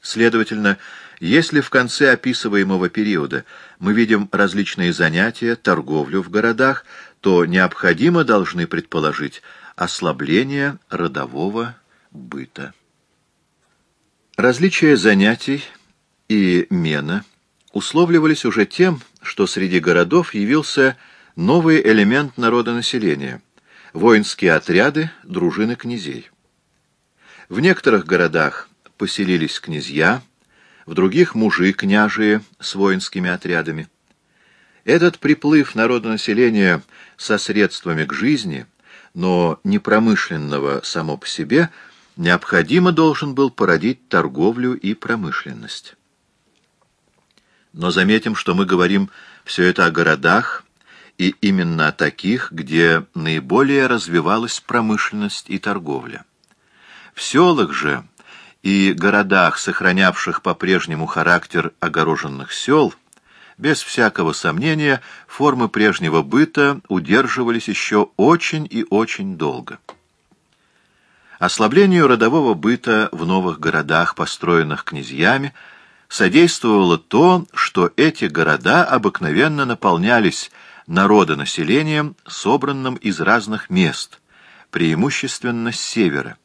Следовательно, если в конце описываемого периода мы видим различные занятия, торговлю в городах, то необходимо должны предположить ослабление родового быта. Различия занятий и мена условливались уже тем, что среди городов явился новый элемент народонаселения – воинские отряды, дружины князей. В некоторых городах поселились князья, в других – мужи княжие с воинскими отрядами. Этот приплыв народонаселения со средствами к жизни, но не промышленного само по себе, необходимо должен был породить торговлю и промышленность. Но заметим, что мы говорим все это о городах, и именно о таких, где наиболее развивалась промышленность и торговля. В селах же и городах, сохранявших по-прежнему характер огороженных сел, без всякого сомнения, формы прежнего быта удерживались еще очень и очень долго. Ослаблению родового быта в новых городах, построенных князьями, содействовало то, что эти города обыкновенно наполнялись народонаселением, собранным из разных мест, преимущественно с севера.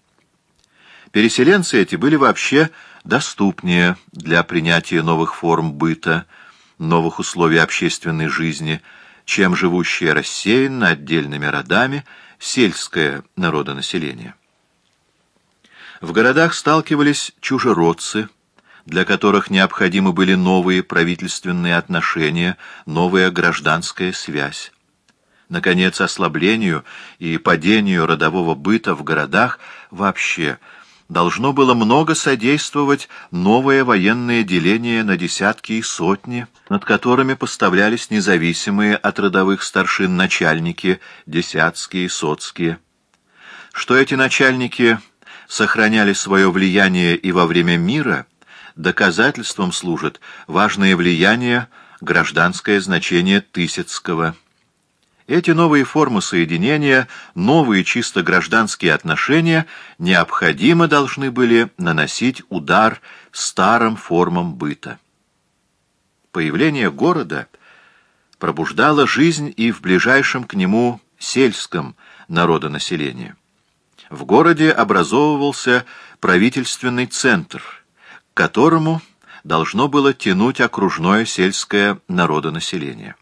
Переселенцы эти были вообще доступнее для принятия новых форм быта, новых условий общественной жизни, чем живущие рассеянно отдельными родами сельское народонаселение. В городах сталкивались чужеродцы, для которых необходимы были новые правительственные отношения, новая гражданская связь. Наконец, ослаблению и падению родового быта в городах вообще должно было много содействовать новое военное деление на десятки и сотни, над которыми поставлялись независимые от родовых старшин начальники, десятские, соцкие. Что эти начальники сохраняли свое влияние и во время мира – доказательством служит важное влияние, гражданское значение Тысяцкого. Эти новые формы соединения, новые чисто гражданские отношения необходимо должны были наносить удар старым формам быта. Появление города пробуждало жизнь и в ближайшем к нему сельском народонаселении. В городе образовывался правительственный центр – к которому должно было тянуть окружное сельское народонаселение.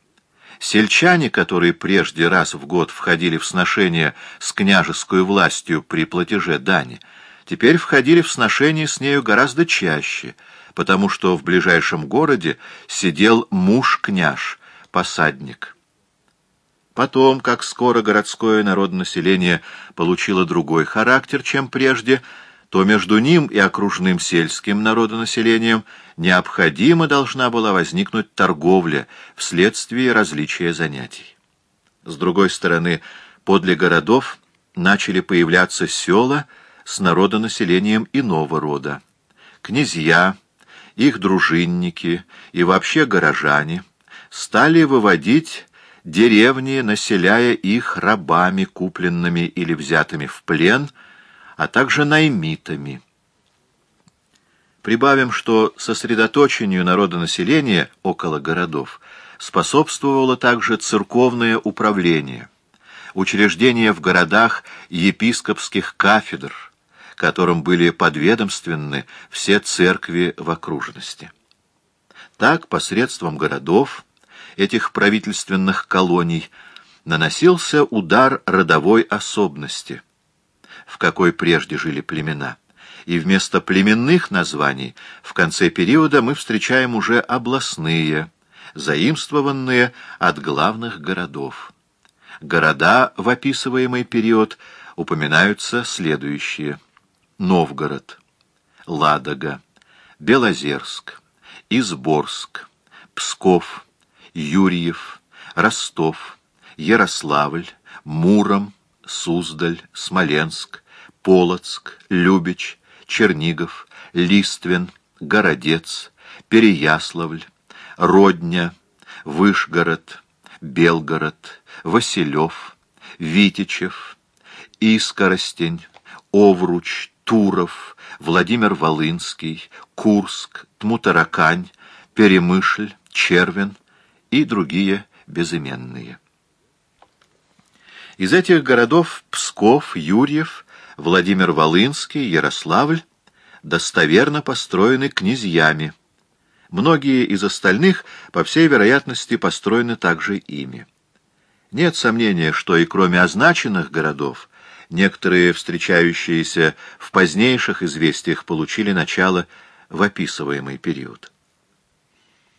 Сельчане, которые прежде раз в год входили в сношение с княжеской властью при платеже дани, теперь входили в сношение с нею гораздо чаще, потому что в ближайшем городе сидел муж-княж, посадник. Потом, как скоро городское народонаселение получило другой характер, чем прежде, то между ним и окружным сельским народонаселением необходимо должна была возникнуть торговля вследствие различия занятий. С другой стороны, подле городов начали появляться села с народонаселением иного рода. Князья, их дружинники и вообще горожане стали выводить деревни, населяя их рабами, купленными или взятыми в плен – а также наймитами. Прибавим, что сосредоточению народонаселения около городов способствовало также церковное управление, учреждение в городах епископских кафедр, которым были подведомственны все церкви в окружности. Так, посредством городов, этих правительственных колоний, наносился удар родовой особенности – в какой прежде жили племена. И вместо племенных названий в конце периода мы встречаем уже областные, заимствованные от главных городов. Города в описываемый период упоминаются следующие. Новгород, Ладога, Белозерск, Изборск, Псков, Юрьев, Ростов, Ярославль, Муром, Суздаль, Смоленск, Полоцк, Любич, Чернигов, Листвин, Городец, Переяславль, Родня, Вышгород, Белгород, Василев, Витичев, Искоростень, Овруч, Туров, Владимир-Волынский, Курск, Тмутаракань, Перемышль, Червин и другие безыменные. Из этих городов Псков, Юрьев, Владимир-Волынский, Ярославль достоверно построены князьями. Многие из остальных, по всей вероятности, построены также ими. Нет сомнения, что и кроме означенных городов, некоторые встречающиеся в позднейших известиях получили начало в описываемый период.